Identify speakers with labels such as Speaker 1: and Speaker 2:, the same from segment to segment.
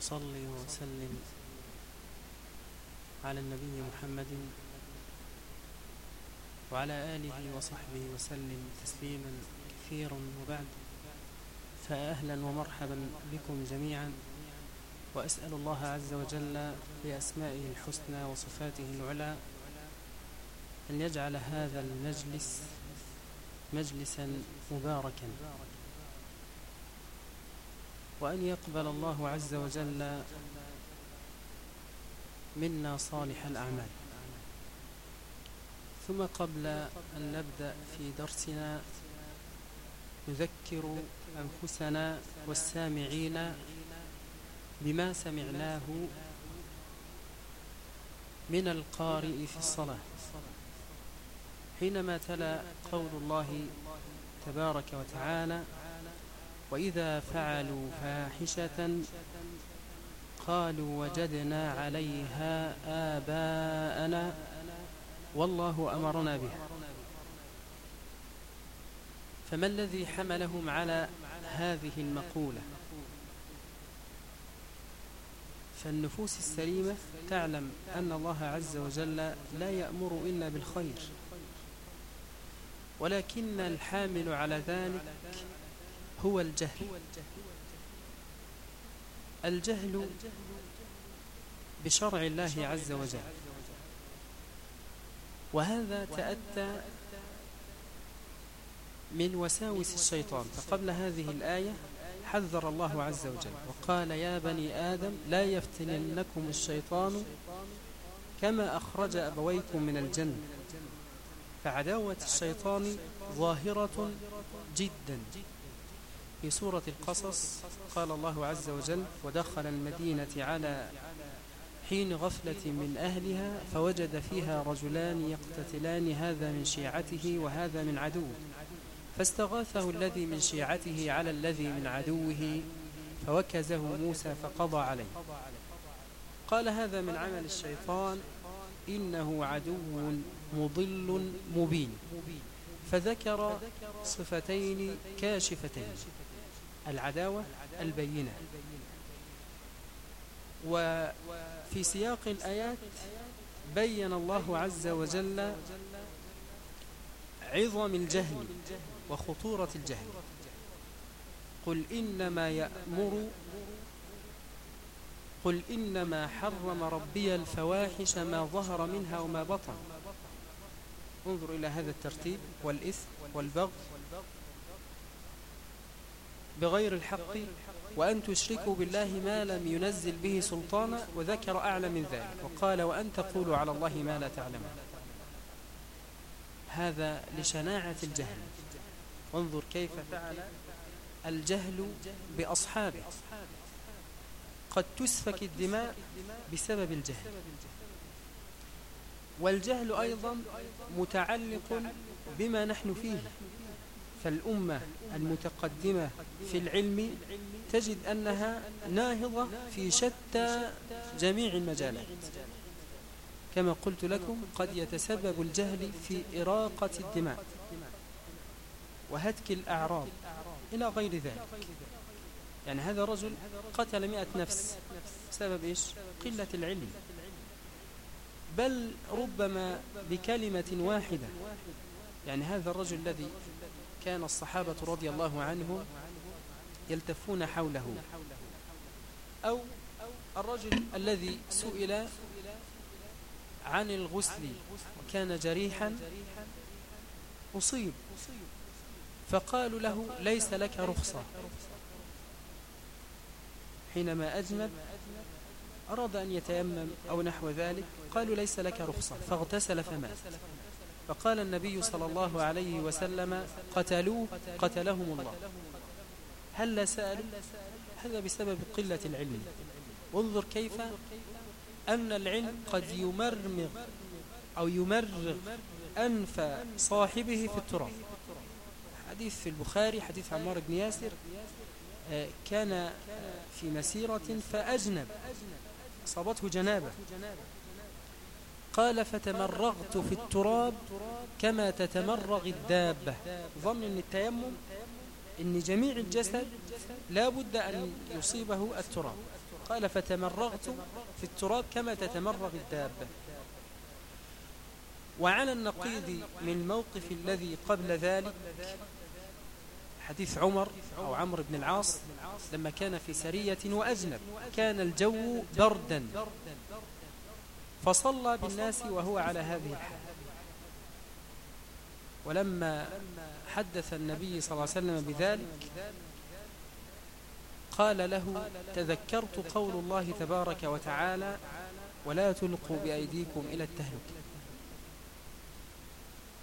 Speaker 1: وأصلي وأسلم على النبي محمد وعلى آله وصحبه وسلم تسليما كثيرا وبعد. فأهلا ومرحبا بكم جميعا وأسأل الله عز وجل بأسمائه الحسنى وصفاته العلى أن يجعل هذا المجلس مجلسا مباركا. وأن يقبل الله عز وجل منا صالح الأعمال. ثم قبل أن نبدأ في درسنا نذكر أنفسنا والسامعين بما سمعناه من القارئ في الصلاة. حينما تلا قول الله تبارك وتعالى وإذا فعلوا فاحشة قالوا وجدنا عليها آباءنا والله أمرنا بها. فما الذي حملهم على هذه المقولة؟ فالنفوس السليمة تعلم أن الله عز وجل لا يأمر إلا بالخير ولكن الحامل على ذلك هو الجهل. الجهل بشرع الله عز وجل. وهذا تأتى من وساوس الشيطان. فقبل هذه الآية حذر الله عز وجل وقال يا بني آدم لا يفتننكم الشيطان كما أخرج أبويكم من الجنة. فعداوة الشيطان ظاهرة جدا. في سورة القصص قال الله عز وجل ودخل المدينة على حين غفلة من أهلها فوجد فيها رجلان يقتتلان هذا من شيعته وهذا من عدوه. فاستغاثه الذي من شيعته على الذي من عدوه فوكزه موسى فقضى عليه. قال هذا من عمل الشيطان إنه عدو مضل مبين. فذكر صفتين كاشفتين. العداوة البينة. وفي سياق الآيات بين الله عز وجل عظم الجهل وخطورة الجهل. قل إنما يأمر قل إنما حرم ربي الفواحش ما ظهر منها وما بطن. انظر إلى هذا الترتيب والإثم والبغض. بغير الحق وأن تشركوا بالله ما لم ينزل به سلطانا وذكر أعلى من ذلك وقال وأن تقولوا على الله ما لا تعلمون. هذا لشناعة الجهل. وانظر كيف فعل الجهل بأصحابه. قد تسفك الدماء بسبب الجهل. والجهل أيضا متعلق بما نحن فيه. فالأمة المتقدمة في العلم تجد أنها ناهضة في شتى جميع المجالات. كما قلت لكم قد يتسبب الجهل في إراقة الدماء وهتك الأعراض إلى غير ذلك. يعني هذا رجل قتل مئة نفس بسبب إيش؟ قلة العلم. بل ربما بكلمة واحدة يعني هذا الرجل الذي كان الصحابة رضي الله عنهم يلتفون حوله. أو الرجل الذي سئل عن الغسل وكان جريحا أصيب. فقالوا له ليس لك رخصة. حينما أجنب أراد أن يتيمم أو نحو ذلك قالوا ليس لك رخصة فاغتسل فمات. فقال النبي صلى الله عليه وسلم قتلوه قتلهم الله. هل سألوا هذا بسبب قلة العلم. وانظر كيف أن العلم قد يمرمغ أو يمرغ أنف صاحبه في التراب. حديث في البخاري حديث عمار بن ياسر آه، كان في مسيرة فأجنب أصابته جنابة. قال فتمرغت في التراب كما تتمرغ الدابة. ظن أن التيمم أن جميع الجسد لا بد أن يصيبه التراب. قال فتمرغت في التراب كما تتمرغ الدابة. وعلى النقيض من الموقف الذي قبل ذلك حديث عمر أو عمرو بن العاص لما كان في سرية وأجنب كان الجو بردا. فصلى بالناس وهو على هذه الحال. ولما حدث النبي صلى الله عليه وسلم بذلك قال له تذكرت قول الله تبارك وتعالى ولا تلقوا بأيديكم إلى التهلك.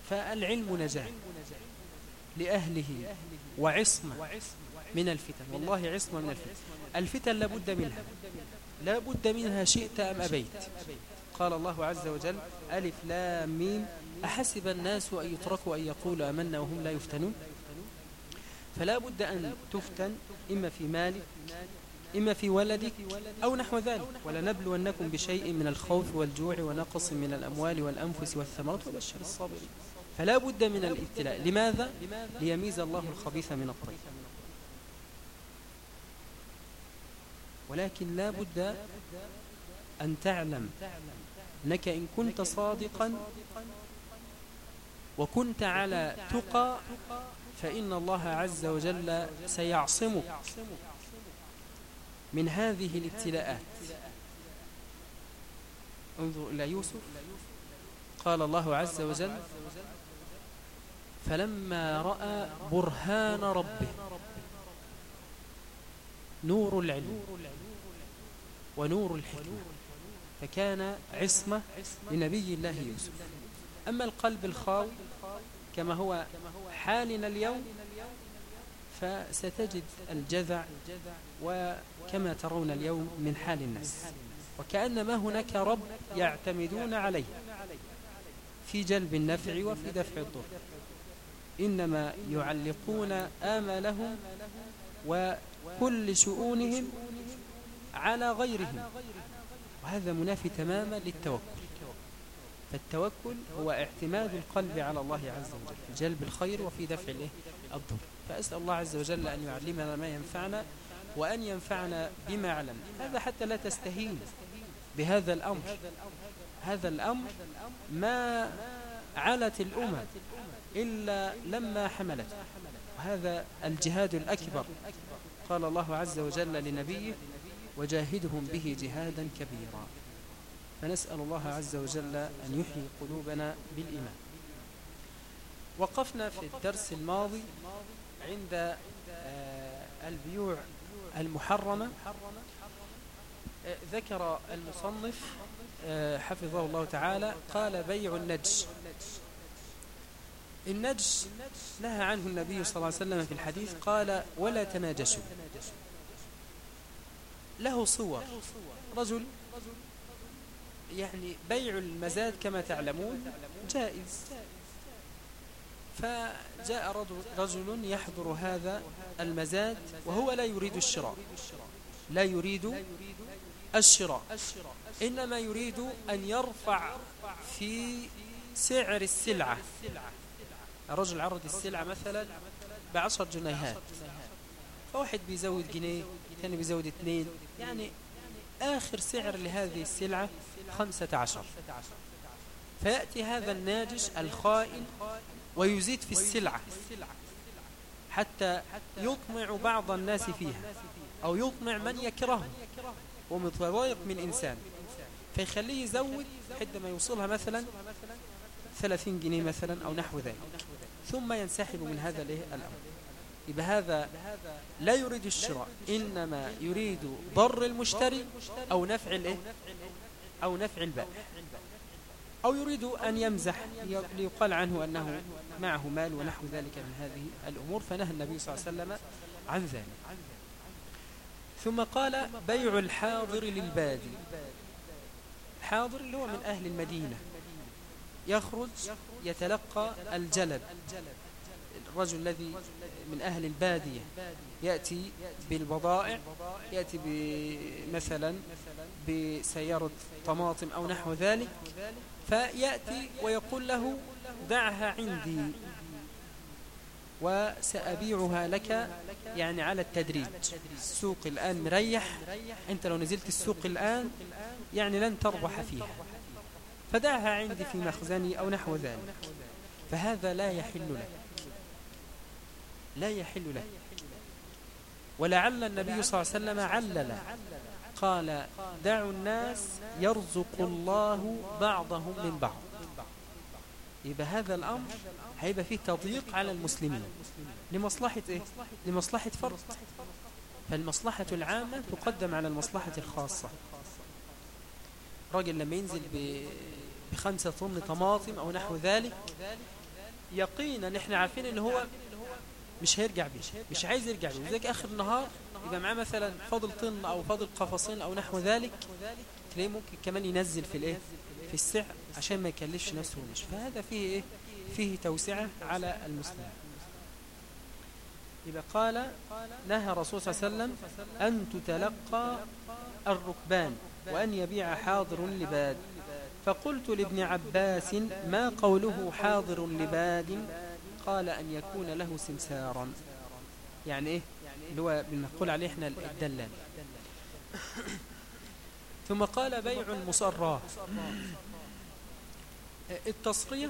Speaker 1: فالعلم نجاة لأهله وعصمة من الفتن. والله عصمة من الفتن. الفتن لابد منها. لابد منها شئت أم أبيت. قال الله عز وجل ألف لام ميم. أحسب الناس أن يتركوا أن يقولوا أمنا وهم لا يفتنون؟ فلا بد أن تفتن إما في مالك إما في ولدك أو نحو ذلك. ولنبلونكم بشيء من الخوف والجوع ونقص من الأموال والأنفس والثمرات وبشر الصابرين. فلا بد من الابتلاء. لماذا؟ ليميز الله الخبيث من الطيب. ولكن لا بد أن تعلم أنك إن كنت صادقا وكنت على تقى فإن الله عز وجل سيعصمك من هذه الابتلاءات. انظر إلى يوسف. قال الله عز وجل فلما رأى برهان ربه نور العلم ونور الحكمة. فكان عصمة لنبي الله يوسف. أما القلب الخاوي كما هو حالنا اليوم فستجد الجذع وكما ترون اليوم من حال الناس. وكأنما هناك رب يعتمدون عليه في جلب النفع وفي دفع الضر. إنما يعلقون آمالهم وكل شؤونهم على غيرهم. وهذا منافي تماما للتوكل. فالتوكل هو اعتماد القلب على الله عز وجل جلب الخير وفي دفع الضر. فأسأل الله عز وجل أن يعلمنا ما ينفعنا وأن ينفعنا بما علم هذا حتى لا تستهين بهذا الأمر. هذا الأمر ما علت الأمم إلا لما حملت وهذا الجهاد الأكبر. قال الله عز وجل لنبيه وجاهدهم به جهادا كبيرا. فنسأل الله عز وجل أن يحيي قلوبنا بالإيمان. وقفنا في الدرس الماضي عند آه، البيوع المحرمة. آه، ذكر المصنف آه، حفظه الله تعالى قال بيع النجش النجش نهى عنه النبي صلى الله عليه وسلم في الحديث قال ولا تناجشوا له صور. رجل يعني بيع المزاد كما تعلمون جائز. فجاء رجل يحضر هذا المزاد وهو لا يريد الشراء. لا يريد الشراء. إنما يريد أن يرفع في سعر السلعة. الرجل عرض السلعة مثلا بعشر جنيهات. فواحد بيزود جنيه ثاني بيزود اثنين يعني آخر سعر لهذه السلعة خمسة عشر. فيأتي هذا الناجش الخائن ويزيد في السلعة حتى يطمع بعض الناس فيها أو يطمع من يكرهه. ومتضايق من إنسان. فيخليه يزود حتى ما يوصلها مثلا 30 جنيه مثلا أو نحو ذلك. ثم ينسحب من هذا الأمر. يبقى هذا لا يريد الشراء إنما يريد ضر المشتري أو نفع الإيه؟ أو نفع البائع. أو يريد أن يمزح ليقال عنه أنه معه مال ونحو ذلك من هذه الأمور فنهى النبي صلى الله عليه وسلم عن ذلك. ثم قال بيع الحاضر للبادي. الحاضر اللي هو من أهل المدينة. يخرج يتلقى الجلب الرجل الذي من أهل البادية. يأتي بالبضائع يأتي مثلا بسيارة طماطم أو نحو ذلك فيأتي ويقول له دعها عندي وسأبيعها لك يعني على التدريج. السوق الآن مريح. أنت لو نزلت السوق الآن يعني لن تربح فيها. فدعها عندي في مخزني أو نحو ذلك. فهذا لا يحل لك. لا يحل لك ولعل النبي صلى الله عليه وسلم علل. قال دعوا الناس يرزق الله بعضهم من بعض. يبقى هذا الأمر هيبقى فيه تضييق على المسلمين. لمصلحة إيه؟ لمصلحة فرد. فالمصلحة العامة تقدم على المصلحة الخاصة. راجل لما ينزل بخمسة طن طماطم أو نحو ذلك يقينا نحن عارفين ان هو مش هيرجع بيه مش عايز يرجع بيه. لذلك آخر النهار يبقى معاه مثلا فاضل طن أو فاضل قفصين أو نحو ذلك تلاقيه ممكن كمان ينزل في الإيه؟ في السعر عشان ما يكلفش نفسه ونش فهذا فيه إيه؟ فيه توسعة على المسلم يبقى قال نهى الرسول صلى الله عليه وسلم أن تتلقى الركبان وأن يبيع حاضر لباد. فقلت لابن عباس ما قوله حاضر لباد؟ قال أن يكون له سمسارا يعني إيه؟ اللي هو بنقول عليه إحنا الدلال. ثم قال بيع المصرى التصرية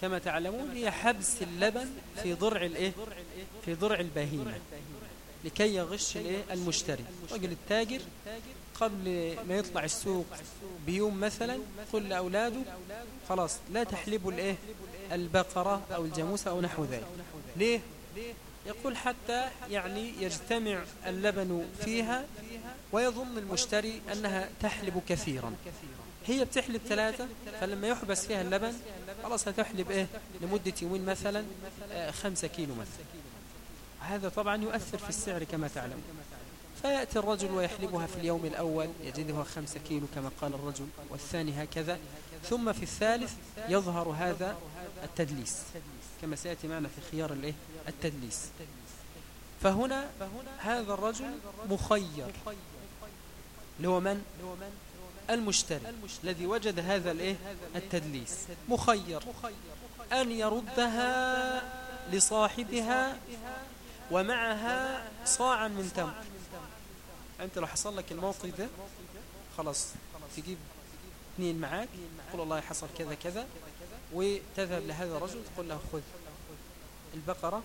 Speaker 1: كما تعلمون هي حبس اللبن في ضرع الإيه؟ في ضرع البهيمة. لكي يغش الإيه؟ المشتري. رجل التاجر قبل ما يطلع السوق بيوم مثلا قل لأولاده خلاص لا تحلبوا الإيه؟ البقرة أو الجاموسة أو نحو ذلك. ليه؟ يقول حتى يعني يجتمع اللبن فيها ويظن المشتري أنها تحلب كثيرا. هي بتحلب ثلاثة فلما يحبس فيها اللبن خلاص هتحلب إيه؟ لمدة يومين مثلا آه، خمسة كيلو مثلا. هذا طبعا يؤثر في السعر كما تعلم. فيأتي الرجل ويحلبها في اليوم الأول يجدها خمسة كيلو كما قال الرجل والثاني هكذا. ثم في الثالث يظهر هذا التدليس كما سيأتي معنا في خيار التدليس. فهنا هذا الرجل مخير هو من؟ المشتري الذي وجد هذا الإيه؟ التدليس. مخير أن يردها لصاحبها ومعها صاعا من تمر. أنت لو حصل لك الموقف ده خلاص تجيب اثنين معاك تقول الله حصل كذا كذا وتذهب لهذا الرجل تقول له خذ البقرة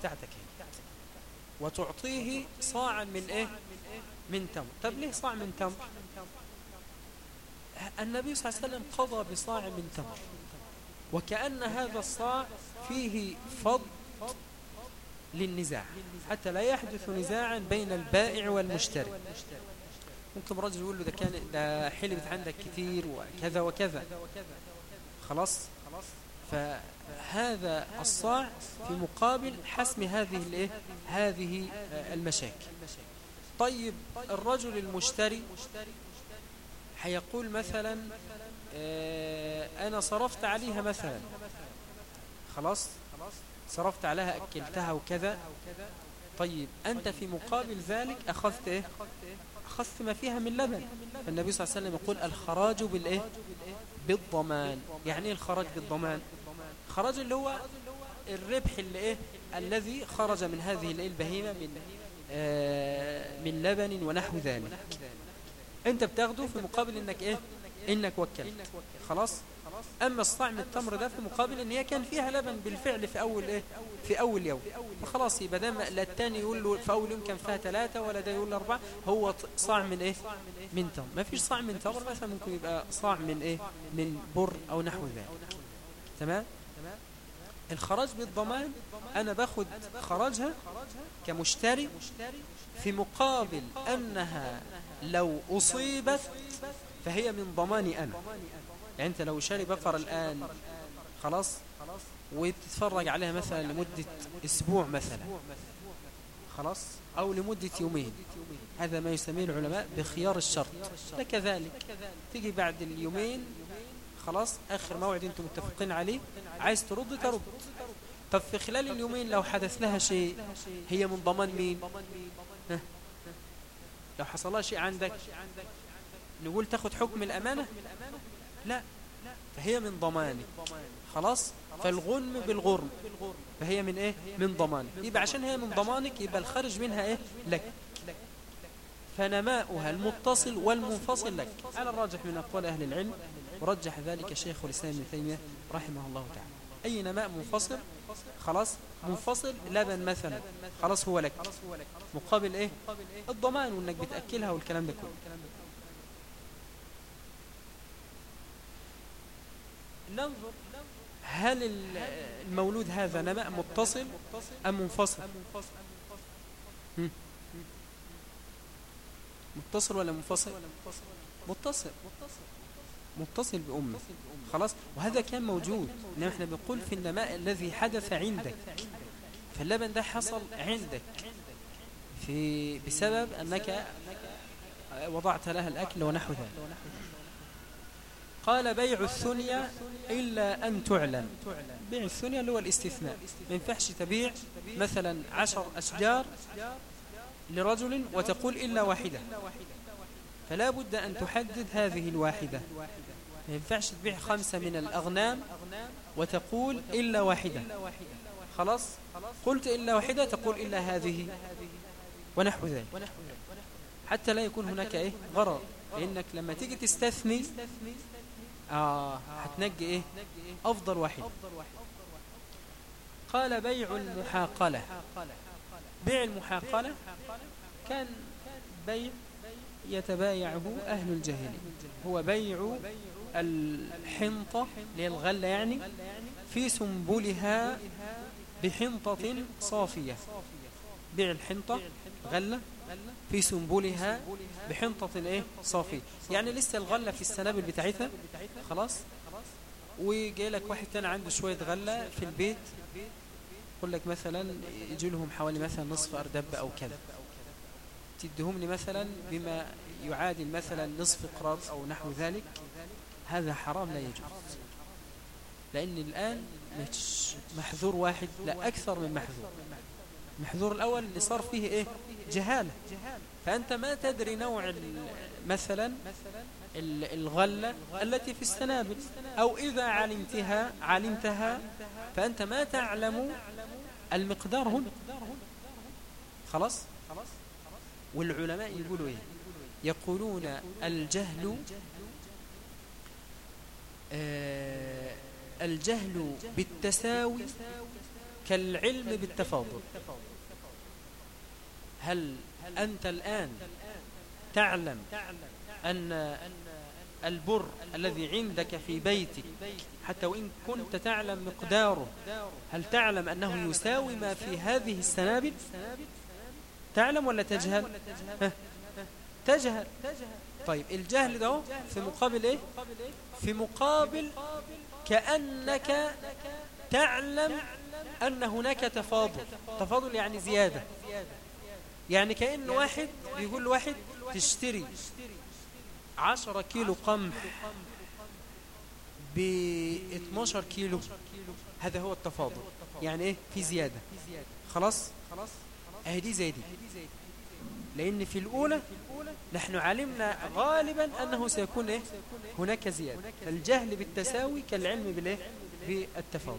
Speaker 1: بتاعتك وتعطيه صاعا من إيه؟ من تمر. طب ليه صاع من تمر؟ النبي صلى الله عليه وسلم قضى بصاع من تمر. وكأن هذا الصاع فيه فض للنزاع حتى لا يحدث نزاعا بين البائع والمشتري. ممكن رجل يقول له ده كان ده حلبت عندك كثير وكذا وكذا. خلاص؟ فهذا الصاع في مقابل حسم هذه الإيه؟ هذه المشاكل. طيب الرجل المشتري حيقول مثلا آه، أنا صرفت عليها مثلا. خلاص؟ صرفت عليها أكلتها وكذا. طيب أنت في مقابل ذلك أخذت إيه؟ أخذت ما فيها من لبن. فالنبي صلى الله عليه وسلم يقول الخراج بالإيه؟ بالضمان. يعني إيه الخراج بالضمان؟ خراج اللي هو الربح اللي إيه؟ الذي خرج من هذه البهيمة من آه من لبن ونحو ذلك. أنت بتاخده في مقابل إنك إيه؟ إنك وكلت. خلاص؟ أما الصاع من التمر ده في مقابل إن هي كان فيها لبن بالفعل في أول إيه؟ في أول يوم. فخلاص يبقى ده لا الثاني يقول له في أول يوم كان فيها ثلاثة ولا ده يقول له أربعة. هو صاع من إيه؟ من تمر. ما فيش صاع من تمر مثلا ممكن يبقى صاع من إيه؟ من بر أو نحو ذلك. تمام؟ الخراج بالضمان أنا باخد خراجها كمشتري في مقابل أنها لو أصيبت فهي من ضماني أنا. يعني أنت لو شاري بقرة الآن خلاص؟ وتتفرج عليها مثلا لمدة أسبوع مثلا خلاص؟ أو لمدة يومين. هذا ما يسميه العلماء بخيار الشرط. لكذلك تيجي بعد اليومين خلاص؟ آخر موعد أنتم متفقين عليه عايز ترد ترد. طب في خلال اليومين لو حدث لها شيء هي من ضمان مين؟ لو حصل لها شيء عندك نقول تاخد حكم الأمانة؟ لا فهي من ضمانك خلاص؟ فالغنم بالغرم. فهي من إيه؟ من ضمانك يبقى عشان هي من ضمانك يبقى الخارج منها إيه؟ لك. فنماؤها المتصل والمنفصل لك. على الراجح من أقوال أهل العلم ورجح ذلك شيخ الإسلام ابن تيمية رحمه الله تعالى. أي نماء منفصل؟ خلاص؟ منفصل لبن مثلا. خلاص هو لك. مقابل إيه؟ الضمان وإنك بتأكلها والكلام ده كله. ننظر هل المولود هذا نماء متصل أم منفصل؟ متصل ولا منفصل؟ متصل. متصل بأمه خلاص؟ وهذا كان موجود. إنما إحنا بنقول في النماء الذي حدث عندك. فاللبن ده حصل عندك. في بسبب أنك وضعت لها الأكل ونحو ذلك. قال بيع الثنية إلا أن تعلن بيع الثنية اللي هو الاستثناء. ما ينفعش تبيع مثلا عشر أشجار لرجل وتقول إلا واحدة. فلا بد أن تحدد هذه الواحدة. ما ينفعش تبيع خمسة من الأغنام وتقول إلا واحدة. خلاص؟ قلت إلا واحدة تقول إلا هذه. ونحو ذلك. حتى لا يكون هناك إيه؟ غرر. لأنك لما تيجي تستثني آه هتنجي إيه؟ أفضل واحد. قال بيع المحاقلة. بيع المحاقلة كان بيع يتبايعه أهل الجاهلية. هو بيع الحنطة للغلة يعني في سنبلها بحنطة صافية. بيع الحنطة غلة. في سنبلها بحنطة إيه؟ صافية يعني لسه الغلة في السنابل بتاعتها. خلاص؟ وجاي لك واحد تاني عنده شوية غلة في البيت. يقول لك مثلا يجي لهم حوالي مثلا نصف أردب أو كذا. تدهم لي مثلا بما يعادل مثلا نصف قراط أو نحو ذلك. هذا حرام لا يجوز. لأن الآن محذور واحد لا أكثر من محذور. المحذور الأول اللي صار فيه إيه؟ جهالة. فأنت ما تدري نوع مثلا الغلة التي في السنابل أو إذا علمتها علمتها فأنت ما تعلم المقدار هنا. خلاص؟ والعلماء يقولوا إيه؟ يقولون الجهل آه الجهل بالتساوي كالعلم بالتفاضل. هل أنت الآن تعلم أن البر الذي عندك في بيتك حتى وإن كنت تعلم مقداره هل تعلم أنه يساوي ما في هذه السنابل؟ تعلم ولا تجهل؟ تجهل. طيب الجهل ده في مقابل إيه؟ في مقابل كأنك تعلم أن هناك تفاضل. تفاضل يعني زيادة. يعني كأن واحد بيقول واحد تشتري عشرة كيلو قمح ب 12 كيلو. هذا هو التفاضل. يعني إيه؟ في زيادة. خلاص؟ أهي دي زي دي. لأن في الأولى نحن علمنا غالبا أنه سيكون إيه؟ هناك زيادة. الجهل بالتساوي كالعلم بالإيه؟ بالتفاضل.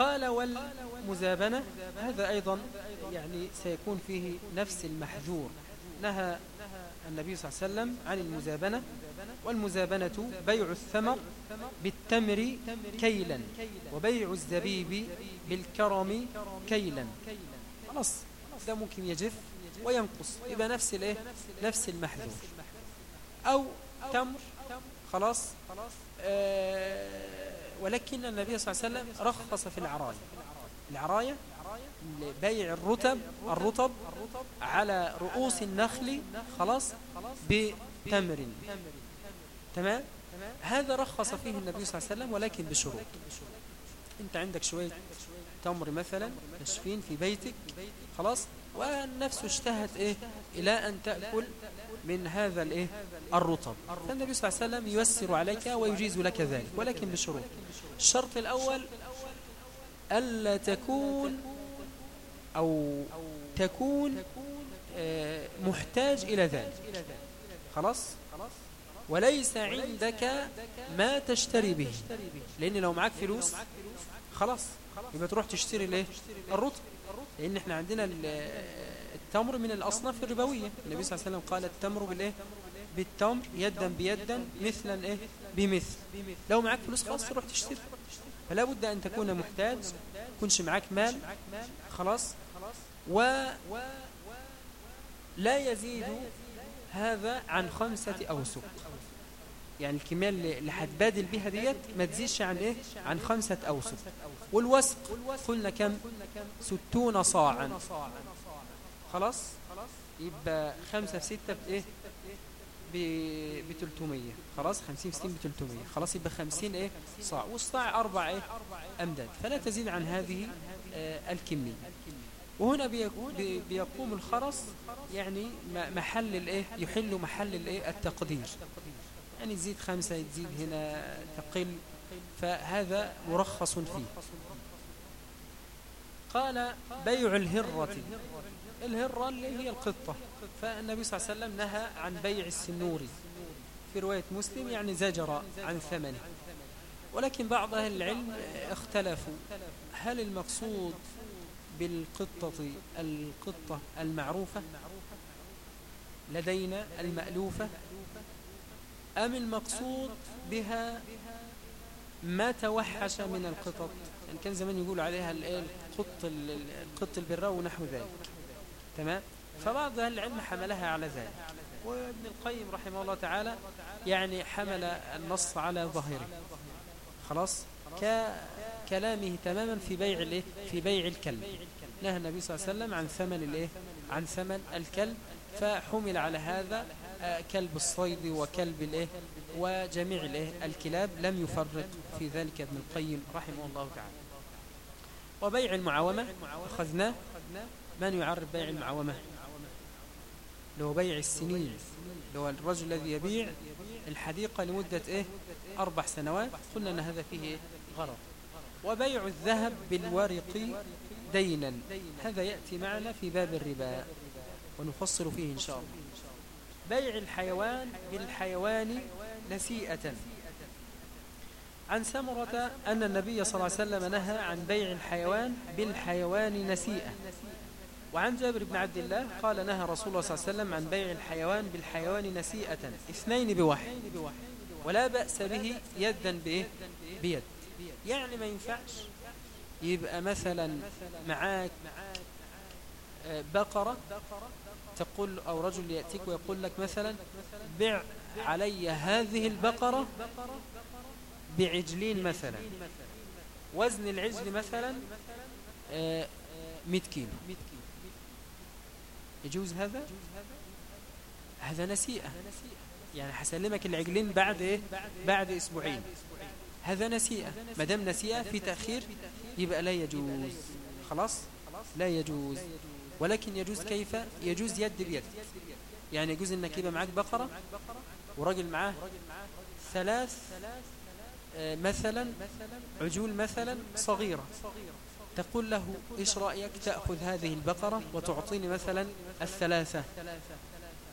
Speaker 1: قال والمزابنة هذا أيضا يعني سيكون فيه نفس المحذور. نهى النبي صلى الله عليه وسلم عن المزابنة والمزابنة بيع الثمر بالتمر كيلا وبيع الزبيب بالكرم كيلا. خلاص ده ممكن يجف وينقص. يبقى نفس الإيه؟ نفس المحذور. أو تمر خلاص آه ولكن النبي صلى الله عليه وسلم رخص في العراية. العراية بيع الرتب الرطب على رؤوس النخل خلاص بتمر. تمام؟ هذا رخص فيه النبي صلى الله عليه وسلم ولكن بشروط. انت عندك شوية تمر مثلا نشفين في بيتك خلاص؟ والنفس اشتهت إيه؟ إلى أن تأكل من هذا الإيه؟ الرطب. فالنبي صلى الله عليه وسلم ييسر عليك ويجيز لك ذلك ولكن بشروط. الشرط الأول ألا تكون أو تكون آه، محتاج إلى ذلك. خلاص؟ وليس عندك ما تشتري به لأن لو معاك فلوس خلاص يبقى تروح تشتري الإيه؟ الرطب. لأن إحنا عندنا التمر من الأصناف الربوية. النبي صلى الله عليه وسلم قال التمر بالإيه؟ بالتمر يدا بيدا مثلا إيه؟ بمثل. لو معك فلوس خلاص تروح تشتري. فلا بد أن تكون محتاج كنش معك مال خلاص. و لا يزيد هذا عن خمسة أوسق يعني الكمية اللي هتبادل بها ديت ما تزيدش عن إيه؟ عن خمسة أوسق والوسق. قلنا كم؟ ستون صاعا. خلاص؟ يبقى خمسة في ستة بإيه ب 300 خلاص؟ 50 في 60 ب 300 خلاص يبقى 50 إيه؟ صاع. والصاع أربع إيه؟ أمداد. فلا تزيد عن هذه آه الكمية. وهنا بيقوم الخرس يعني محل الايه يحل محل الايه التقدير. يعني تزيد خمسة تزيد هنا تقل. فهذا مرخص فيه. قال بيع الهرة. الهرة اللي هي القطة. فالنبي صلى الله عليه وسلم نهى عن بيع السنور. في رواية مسلم يعني زجر عن ثمنه. ولكن بعض أهل العلم اختلفوا. هل المقصود بالقطة القطة المعروفة؟ لدينا المألوفة؟ أم المقصود بها ما توحش من القطط؟ يعني كان زمان يقول عليها القط القط البراء ونحو ذلك. تمام؟ فبعض أهل العلم حملها على ذلك. وابن القيم رحمه الله تعالى يعني حمل النص على ظاهره. خلاص؟ ككلامه تماما في بيع الايه؟ في بيع الكلب. نهى النبي صلى الله عليه وسلم عن ثمن الايه؟ عن ثمن الكلب. فحمل على هذا آه، كلب الصيد وكلب الايه؟ وجميع الايه؟ الكلاب. لم يفرق في ذلك ابن القيم رحمه الله تعالى. وبيع المعاومة. أخذناه من يعرف بيع المعاومة؟ هو بيع السنين. هو الرجل الذي يبيع الحديقة لمدة إيه؟ أربع سنوات. قلنا أن هذا فيه غرض. وبيع الذهب بالورق دينا. هذا يأتي معنا في باب الربا ونفصل فيه إن شاء الله. بيع الحيوان بالحيوان نسيئة. عن سمرة أن النبي صلى الله عليه وسلم نهى عن بيع الحيوان بالحيوان نسيئة. وعن جابر بن عبد الله قال نهى رسول الله صلى الله عليه وسلم عن بيع الحيوان بالحيوان نسيئة اثنين بواحد. ولا بأس به يدا بإيه؟ بيد. يعني ما ينفعش يبقى مثلا معاك آه، بقرة تقول أو رجل يأتيك ويقول لك مثلا بع علي هذه البقرة بعجلين مثلا. وزن العجل مثلا 100 آه، كيلو. يجوز هذا؟ هذا نسيئة. يعني حسلمك العجلين بعد إيه؟ بعد أسبوعين. هذا نسيئة. ما دام نسيئة في تأخير يبقى لا يجوز. خلاص؟ لا يجوز. ولكن يجوز كيف؟ يجوز يد بيد. يعني يجوز إنك يبقى معاك بقرة ورجل معاه ثلاث مثلا عجول مثلا صغيرة. تقول له إيش رأيك تأخذ هذه البقرة وتعطيني مثلا الثلاثة؟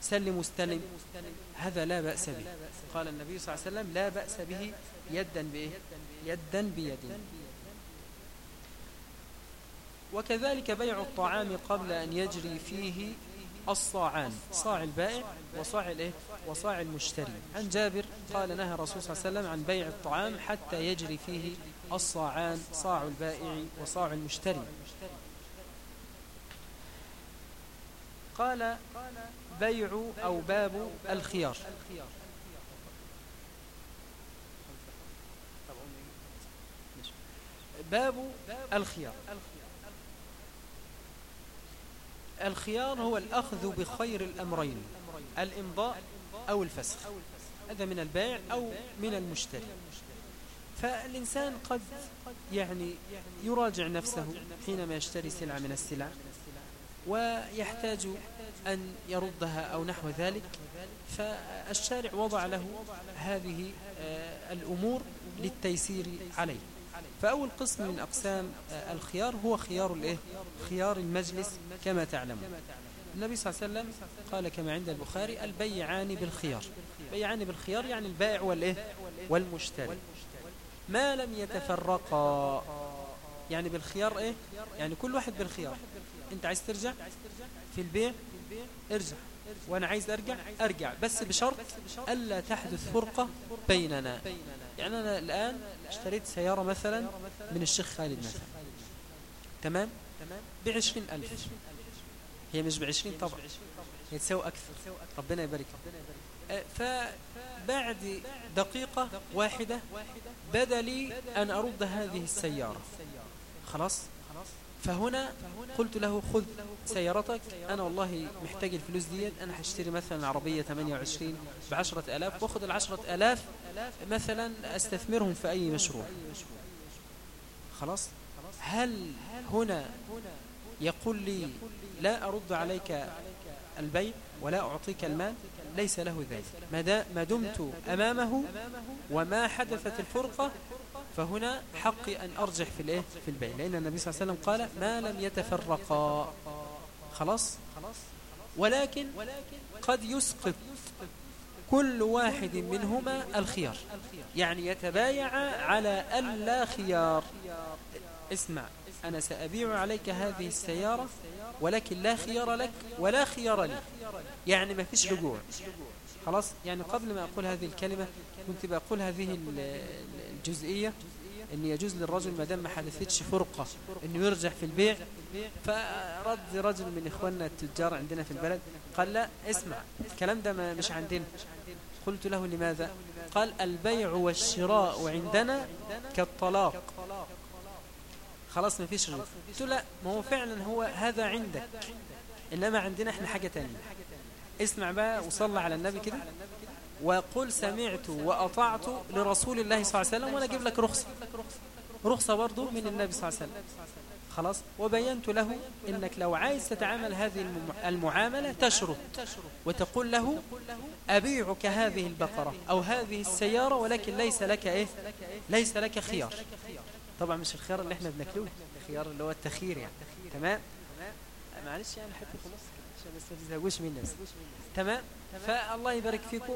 Speaker 1: سلم مستلم هذا لا بأس به. قال النبي صلى الله عليه وسلم لا بأس به يدا بإيه؟ يدا بيد وكذلك بيع الطعام قبل أن يجري فيه الصاعان صاع البائع وصاع الإيه؟ وصاع المشتري. عن جابر قال نهى الرسول صلى الله عليه وسلم عن بيع الطعام حتى يجري فيه الصاعان صاع البائع وصاع المشتري. قال بيع أو باب الخيار. باب الخيار. الخيار هو الأخذ بخير الأمرين الإمضاء أو الفسخ هذا من البائع أو من المشتري. فالإنسان قد يعني يراجع نفسه حينما يشتري سلعة من السلع ويحتاج أن يردها أو نحو ذلك. فالشارع وضع له هذه آه، الأمور للتيسير عليه. فأول قسم من أقسام آه، الخيار هو خيار الإيه؟ خيار المجلس كما تعلمون. النبي صلى الله عليه وسلم قال كما عند البخاري البيعان بالخيار. يعني بالخيار يعني البائع والإيه؟ والمشتري. ما لم يتفرقا. يعني بالخيار إيه؟ يعني كل واحد بالخيار. أنت عايز ترجع في البيع ارجع. وأنا عايز أرجع أرجع. بس بشرط ألا تحدث فرقة بيننا. يعني أنا الآن اشتريت سيارة مثلا من الشيخ خالد مثلا. تمام؟ بعشرين ألف. هي مش بعشرين طبعا. هي تساوي أكثر. ربنا يبارك فبعد دقيقة واحدة بدأ لي أن أرد هذه السيارة. خلاص؟ فهنا قلت له خذ سيارتك. أنا والله محتاج الفلوس دي أنا هشتري مثلا عربية 28 بعشرة ألاف وأخذ العشرة ألاف مثلا أستثمرهم في أي مشروع. خلاص؟ هل هنا يقول لي لا أرد عليك البيع ولا أعطيك المال؟ ليس له ذلك. ما دمت أمامه وما حدثت الفرقة فهنا حقي أن أرجح في الإيه؟ في البيع. لأن النبي صلى الله عليه وسلم قال ما لم يتفرقا. خلاص؟ ولكن قد يسقط كل واحد منهما الخيار. يعني يتبايع على ألا خيار. اسمع أنا سأبيع عليك هذه السيارة ولكن لا خيار لك ولا خيار لي. يعني ما فيش رجوع. خلاص؟ يعني قبل ما أقول هذه الكلمة كنت بقول هذه الجزئية إن يجوز للرجل ما دام ما حدثتش فرقة إنه يرجع في البيع فرد رجل من إخواننا التجار عندنا في البلد قال لا اسمع الكلام ده مش عندنا. قلت له لماذا؟ قال البيع والشراء عندنا كالطلاق. خلاص ما فيش رجل قلت لا ما هو فعلا هو هذا عندك إنما عندنا إحنا حاجة تانية. اسمع بقى وصلى على النبي كده. وقل سمعت وأطعت لرسول الله صلى الله عليه وسلم وأنا أجيب لك رخصة. رخصة برضو من النبي صلى الله عليه وسلم. خلاص؟ وبينت له إنك لو عايز تتعامل هذه المعاملة تشرط وتقول له أبيعك هذه البقرة أو هذه السيارة ولكن ليس لك إيه؟ ليس لك خيار. طبعا مش الخيار اللي إحنا بناكله الخيار اللي هو التخيير يعني. تمام؟ معلش يعني حتى خلاص عشان من الناس تمام؟ فالله يبارك فيكم.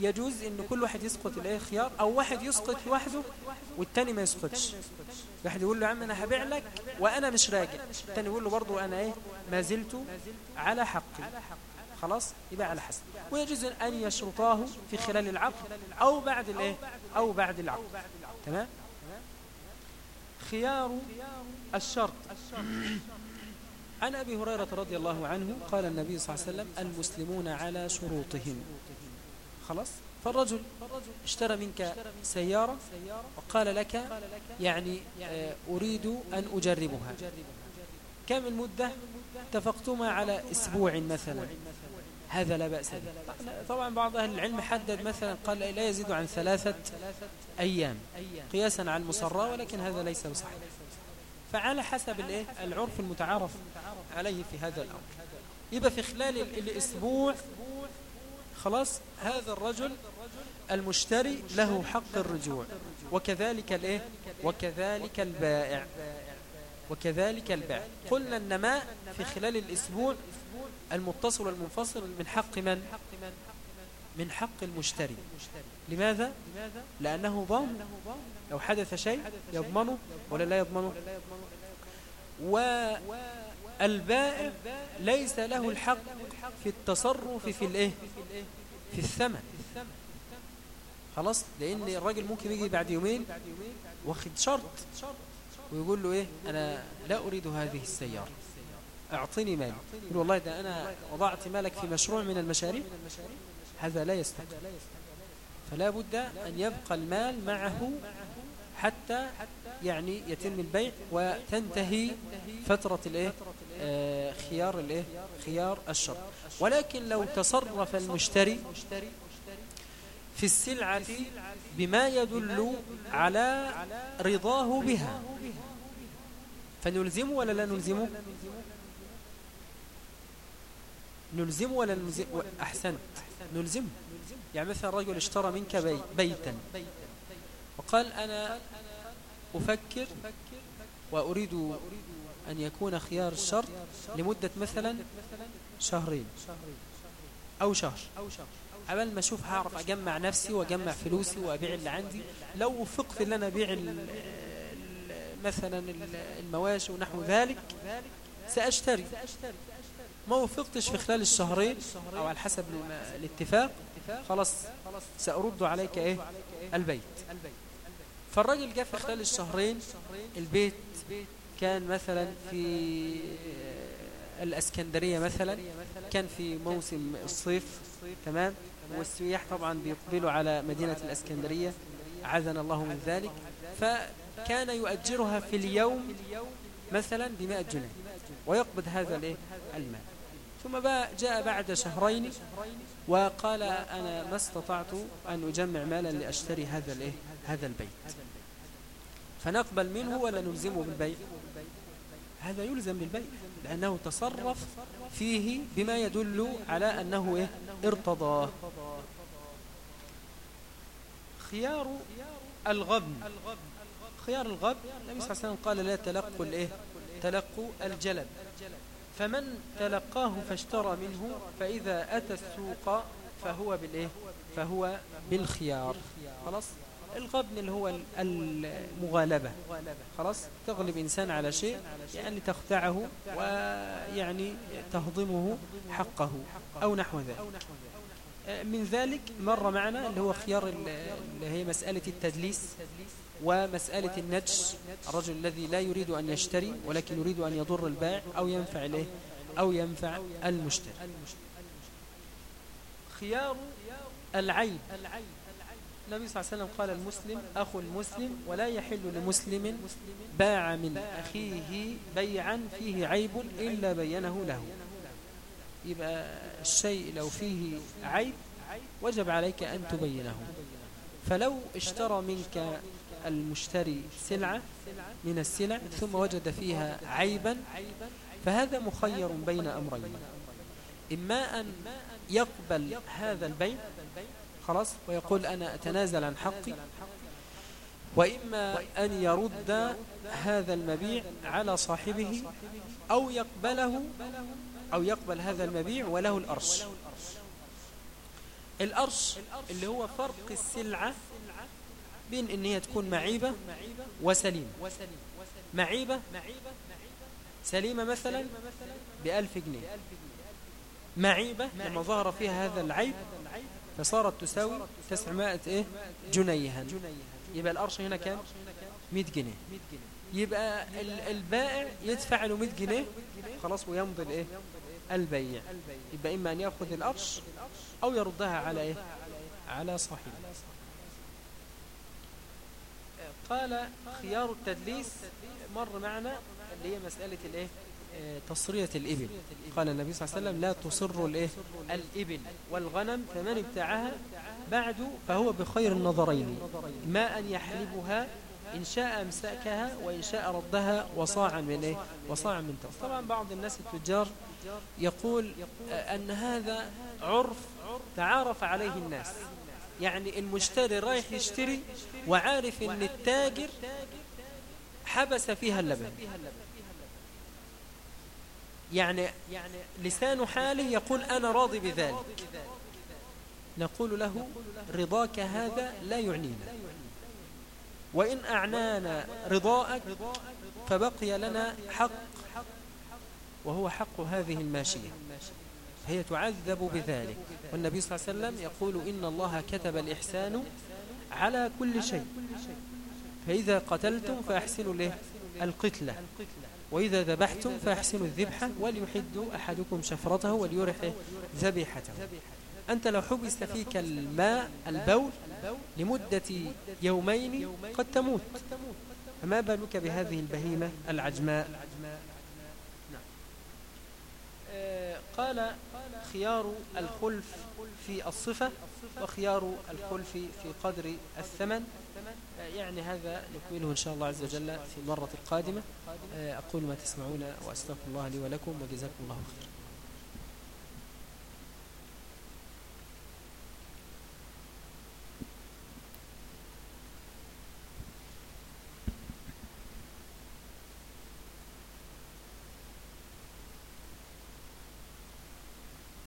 Speaker 1: يجوز إن كل واحد يسقط الايه خيار أو واحد يسقط لوحده والتاني ما يسقطش. واحد يقول له يا عم أنا هبيع لك وأنا مش راجع. التاني يقول له برضه أنا إيه ما زلت على حقي. خلاص؟ يبقى على حسب. ويجوز أن يشرطاه في خلال العقد أو بعد الإيه؟ أو بعد العقد. تمام؟ خيار الشرط. عن أبي هريرة رضي الله عنه قال النبي صلى الله عليه وسلم المسلمون على شروطهم. خلاص؟ فالرجل اشترى منك سيارة وقال لك يعني آه، أريد أن أجربها. كم المدة؟ اتفقتما على أسبوع مثلا. هذا لا بأس به. طبعا بعض أهل العلم حدد مثلا قال لا يزيد عن ثلاثة أيام قياسا على المصرى ولكن هذا ليس بصحيح. فعلى حسب الإيه؟ العرف المتعارف عليه في هذا الأمر. يبقى في خلال الأسبوع خلاص هذا الرجل المشتري له حق الرجوع وكذلك الإيه؟ وكذلك البائع وكذلك البائع. قلنا النماء في خلال الأسبوع المتصل والمنفصل من حق من؟ من حق المشتري. لماذا؟ لأنه ضامن لو حدث شيء يضمنه ولا لا يضمنه. والبائع ليس له الحق في التصرف في الإيه؟ في الثمن. خلاص؟ لأن الراجل ممكن يجي بعد يومين واخد شرط ويقول له إيه؟ أنا لا أريد هذه السيارة. اعطيني مالي. يقول والله ده أنا وضعت مالك في مشروع من المشاريع هذا لا يستقيم فلا بد أن يبقى المال معه حتى يعني يتم البيع وتنتهي فترة الإيه؟ آه خيار الإيه؟ خيار الشر ولكن لو تصرف المشتري في السلعة بما يدل على رضاه بها فنلزمه ولا لا نلزمه نلزمه ولا نلزمه أحسنت. نلزمه. يعني مثلا رجل اشترى منك بي بيتا. وقال أنا أفكر وأريد أن يكون خيار الشرط لمدة مثلا شهرين أو شهر. عبال ما أشوف هعرف أجمع نفسي وأجمع فلوسي وأبيع اللي عندي. لو وفقت إن أنا أبيع مثلا المواشي ونحو ذلك سأشتري. ما وفقتش في خلال الشهرين أو على حسب الاتفاق خلاص سأرد عليك إيه؟ البيت. فالراجل جاء في خلال الشهرين البيت كان مثلا في الإسكندرية مثلا كان في موسم الصيف تمام؟ والسياح طبعا بيقبلوا على مدينة الإسكندرية عزنا الله من ذلك. فكان يؤجرها في اليوم مثلا بمائة جنيه ويقبض هذا المال. ثم جاء بعد شهرين وقال أنا ما استطعت أن أجمع مالا لأشتري هذا الإيه هذا البيت. فنقبل منه ولا نلزمه بالبيع. هذا يلزم بالبيع لأنه تصرف فيه بما يدل على أنه إيه؟ ارتضاه خيار الغبن. خيار الغبن. النبي صلى الله عليه وسلم قال لا تلقوا الإيه تلقوا الجلب فمن تلقاه فاشترى منه فإذا أتى السوق فهو بالإيه؟ فهو بالخيار. خلاص؟ الغبن اللي هو المغالبة. خلاص؟ تغلب إنسان على شيء يعني تخدعه ويعني تهضمه حقه أو نحو ذلك. من ذلك مر معنا اللي هو خيار اللي هي مسألة التدليس. ومسألة النجش الرجل الذي لا يريد أن يشتري ولكن يريد أن يضر البائع أو ينفع له أو ينفع المشتري. خيار العيب النبي صلى الله عليه وسلم قال المسلم أخو المسلم ولا يحل لمسلم باع من أخيه بيعا فيه عيب إلا بينه له. يبقى الشيء لو فيه عيب وجب عليك أن تبينه. فلو اشترى منك المشتري سلعة من السلع ثم وجد فيها عيبا فهذا مخير بين أمرين. إما أن يقبل هذا البيع خلاص ويقول أنا أتنازل عن حقي وإما أن يرد هذا المبيع على صاحبه أو يقبله أو يقبل هذا المبيع وله الأرش الأرش اللي هو فرق السلعة بين إن هي تكون معيبة وسليمة. معيبة سليمة مثلا بألف جنيه. معيبة لما ظهر فيها هذا العيب فصارت تساوي تسعمائة إيه؟ جنيها. يبقى الأرش هنا كام؟ 100 جنيه. يبقى البائع يدفع له 100 جنيه خلاص ويمضي الايه البيع. يبقى إما أن يأخذ الأرش أو يردها على إيه؟ على صاحبه. قال خيار التدليس مر معنا اللي هي مسألة الايه؟ آه، تصرية الإبل. قال النبي صلى الله عليه وسلم لا تصر الايه؟ الإبل والغنم فمن ابتاعها بعد فهو بخير النظرين ما أن يحلبها إن شاء امساكها وإن شاء ردها وصاعا من إيه؟ وصاعا من تمر طبعا بعض الناس التجار يقول آه، أن هذا عرف تعارف عليه الناس. يعني المشتري رايح يشتري وعارف إن التاجر حبس فيها اللبن. يعني لسان حاله يقول أنا راضي بذلك. نقول له رضاك هذا لا يعنينا. وإن أعنانا رضاءك فبقي لنا حق وهو حق هذه الماشية. هي تعذب بذلك. والنبي صلى الله عليه وسلم يقول إن الله كتب الإحسان على كل شيء. فإذا قتلتم فأحسنوا له القتلة. وإذا ذبحتم فأحسنوا الذبحة وليحد أحدكم شفرته وليرح ذبيحته. أنت لو حبس فيك الماء البول لمدة يومين قد تموت. فما بالك بهذه البهيمة العجماء؟ قال خيار الخلف في الصفة وخيار الخلف في قدر الثمن. يعني هذا نكمله إن شاء الله عز وجل في المرة القادمة أقول ما تسمعون وأستغفر الله لي ولكم وجزاكم الله خير